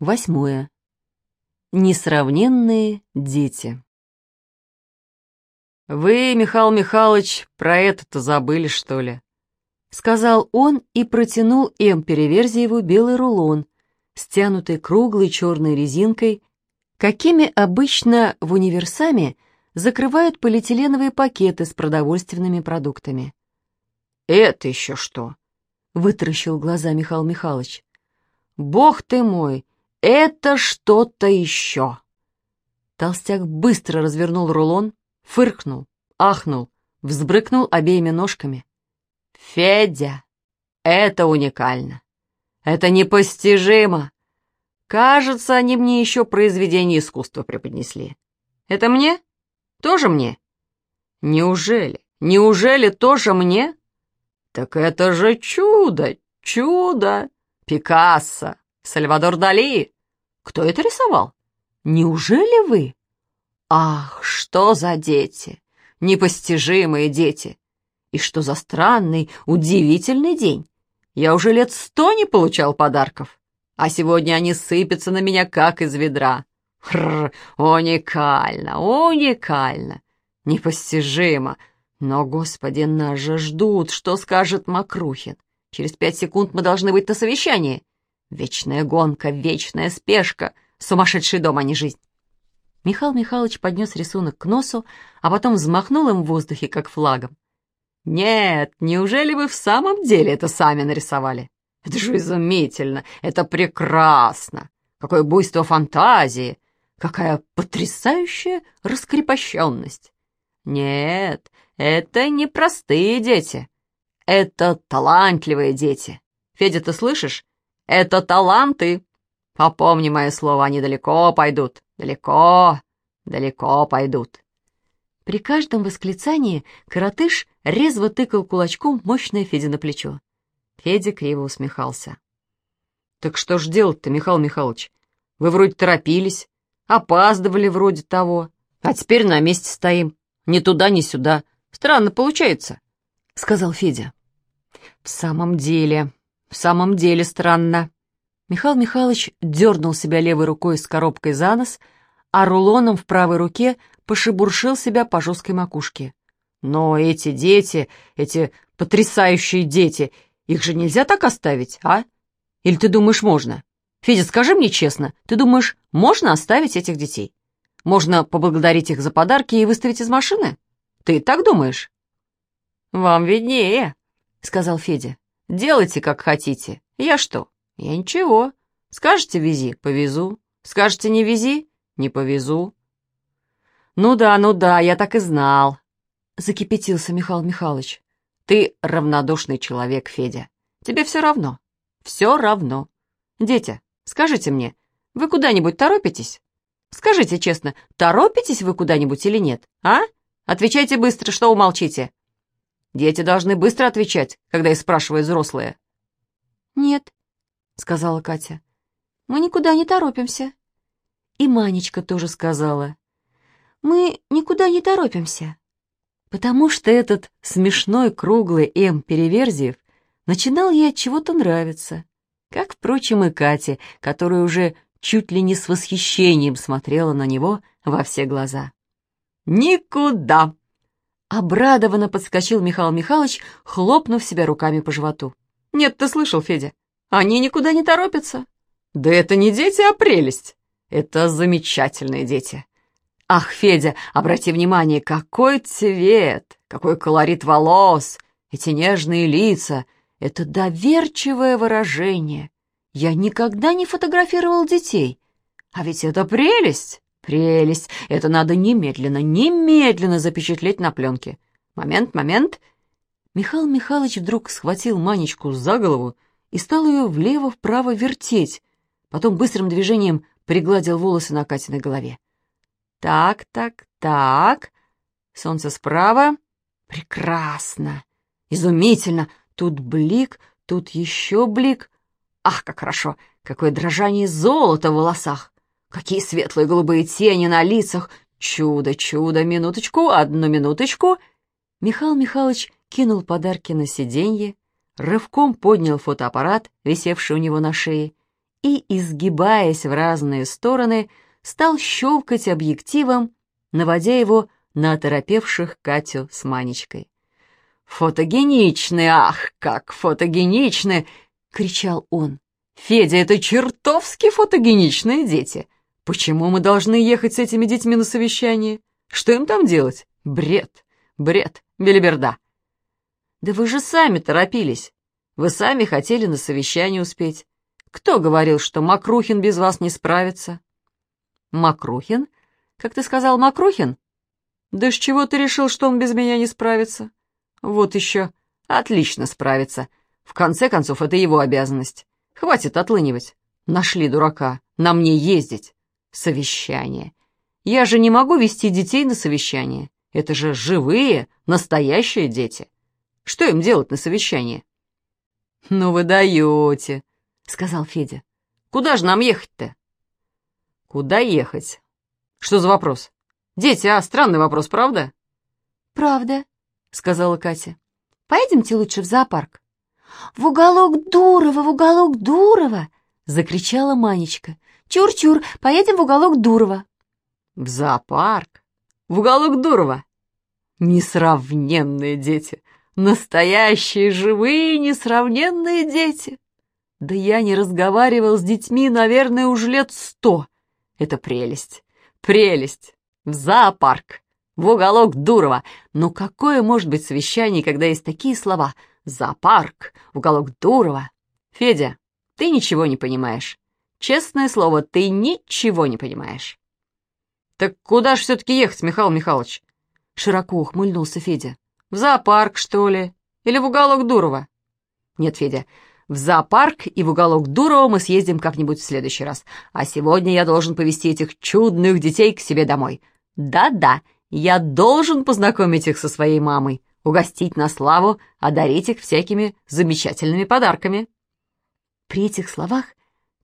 Восьмое. Несравненные дети. «Вы, Михаил Михайлович, про это-то забыли, что ли?» Сказал он и протянул М. Переверзиеву белый рулон, стянутый круглой черной резинкой, какими обычно в универсаме закрывают полиэтиленовые пакеты с продовольственными продуктами. «Это еще что?» — вытаращил глаза Михаил Михайлович. «Бог ты мой! Это что-то еще!» Толстяк быстро развернул рулон, фыркнул, ахнул, взбрыкнул обеими ножками. «Федя, это уникально! Это непостижимо! Кажется, они мне еще произведение искусства преподнесли. Это мне? Тоже мне? Неужели? Неужели тоже мне? Так это же чудо, чудо! Пикассо, Сальвадор Дали. Кто это рисовал? Неужели вы? Ах, что за дети! Непостижимые дети! И что за странный, удивительный день! Я уже лет сто не получал подарков, а сегодня они сыпятся на меня, как из ведра. Хрр, уникально, уникально, непостижимо. Но, господи, нас же ждут, что скажет Макрухин. Через пять секунд мы должны быть на совещании. Вечная гонка, вечная спешка. Сумасшедший дом, а не жизнь. Михаил Михайлович поднес рисунок к носу, а потом взмахнул им в воздухе, как флагом. «Нет, неужели вы в самом деле это сами нарисовали? Это же изумительно, это прекрасно! Какое буйство фантазии! Какая потрясающая раскрепощенность! Нет, это не простые дети, это талантливые дети. Федя, ты слышишь? Это таланты. Попомни мое слово, они далеко пойдут. Далеко, далеко пойдут. При каждом восклицании коротыш резво тыкал кулачком мощное Феде на плечо. Федя криво усмехался. «Так что ж делать-то, Михаил Михайлович? Вы вроде торопились, опаздывали вроде того, а теперь на месте стоим. Ни туда, ни сюда. Странно получается», — сказал Федя. В самом деле, в самом деле странно. Михаил Михайлович дернул себя левой рукой с коробкой за нос, а рулоном в правой руке пошебуршил себя по жесткой макушке. Но эти дети, эти потрясающие дети, их же нельзя так оставить, а? Или ты думаешь, можно? Федя, скажи мне честно, ты думаешь, можно оставить этих детей? Можно поблагодарить их за подарки и выставить из машины? Ты так думаешь? Вам виднее. — сказал Федя. «Делайте, как хотите. Я что? Я ничего. Скажете «вези» — повезу. Скажете «не вези» — не повезу». «Ну да, ну да, я так и знал», — закипятился Михаил Михайлович. «Ты равнодушный человек, Федя. Тебе все равно. Все равно. Дети, скажите мне, вы куда-нибудь торопитесь? Скажите честно, торопитесь вы куда-нибудь или нет, а? Отвечайте быстро, что умолчите. Дети должны быстро отвечать, когда их спрашивают взрослые. «Нет», — сказала Катя, — «мы никуда не торопимся». И Манечка тоже сказала, «Мы никуда не торопимся». Потому что этот смешной круглый М. Переверзиев начинал ей от чего-то нравиться, как, впрочем, и Кате, которая уже чуть ли не с восхищением смотрела на него во все глаза. «Никуда!» Обрадованно подскочил Михаил Михайлович, хлопнув себя руками по животу. «Нет, ты слышал, Федя? Они никуда не торопятся. Да это не дети, а прелесть. Это замечательные дети. Ах, Федя, обрати внимание, какой цвет, какой колорит волос, эти нежные лица, это доверчивое выражение. Я никогда не фотографировал детей. А ведь это прелесть. Прелесть! Это надо немедленно, немедленно запечатлеть на пленке. Момент, момент. Михаил Михайлович вдруг схватил Манечку за голову и стал ее влево-вправо вертеть. Потом быстрым движением пригладил волосы на Катиной голове. Так, так, так. Солнце справа. Прекрасно. Изумительно. Тут блик, тут еще блик. Ах, как хорошо! Какое дрожание золота в волосах! Какие светлые голубые тени на лицах! Чудо, чудо, минуточку, одну минуточку!» Михаил Михайлович кинул подарки на сиденье, рывком поднял фотоаппарат, висевший у него на шее, и, изгибаясь в разные стороны, стал щелкать объективом, наводя его на оторопевших Катю с Манечкой. «Фотогеничны, ах, как фотогеничны!» — кричал он. «Федя, это чертовски фотогеничные дети. Почему мы должны ехать с этими детьми на совещание? Что им там делать? Бред, бред, белиберда!» «Да вы же сами торопились. Вы сами хотели на совещание успеть. Кто говорил, что Макрухин без вас не справится?» «Макрухин? Как ты сказал, Макрухин?» «Да с чего ты решил, что он без меня не справится?» «Вот еще. Отлично справится. В конце концов, это его обязанность. Хватит отлынивать. Нашли дурака. На мне ездить. Совещание. Я же не могу вести детей на совещание. Это же живые, настоящие дети. Что им делать на совещании?» «Ну вы даете», — сказал Федя. «Куда же нам ехать-то?» «Куда ехать? Что за вопрос? Дети, а, странный вопрос, правда?» «Правда», — сказала Катя. «Поедемте лучше в зоопарк». «В уголок Дурова, в уголок Дурова!» — закричала Манечка. «Чур-чур, поедем в уголок Дурова». «В зоопарк? В уголок Дурова?» Несравненные дети! Настоящие, живые, несравненные дети! Да я не разговаривал с детьми, наверное, уже лет сто. Это прелесть, прелесть! В зоопарк! в уголок Дурова. Но какое может быть совещание, когда есть такие слова? Зоопарк, уголок Дурова. Федя, ты ничего не понимаешь. Честное слово, ты ничего не понимаешь. Так куда же все-таки ехать, Михаил Михайлович? Широко ухмыльнулся Федя. В зоопарк, что ли? Или в уголок Дурова? Нет, Федя, в зоопарк и в уголок Дурова мы съездим как-нибудь в следующий раз. А сегодня я должен повезти этих чудных детей к себе домой. Да-да, я должен познакомить их со своей мамой, угостить на славу, одарить их всякими замечательными подарками». При этих словах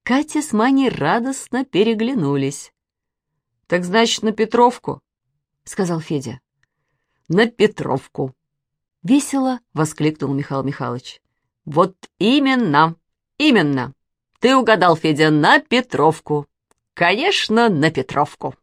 Катя с Маней радостно переглянулись. «Так значит, на Петровку?» — сказал Федя. «На Петровку!» — весело воскликнул Михаил Михайлович. «Вот именно, именно! Ты угадал, Федя, на Петровку! Конечно, на Петровку!»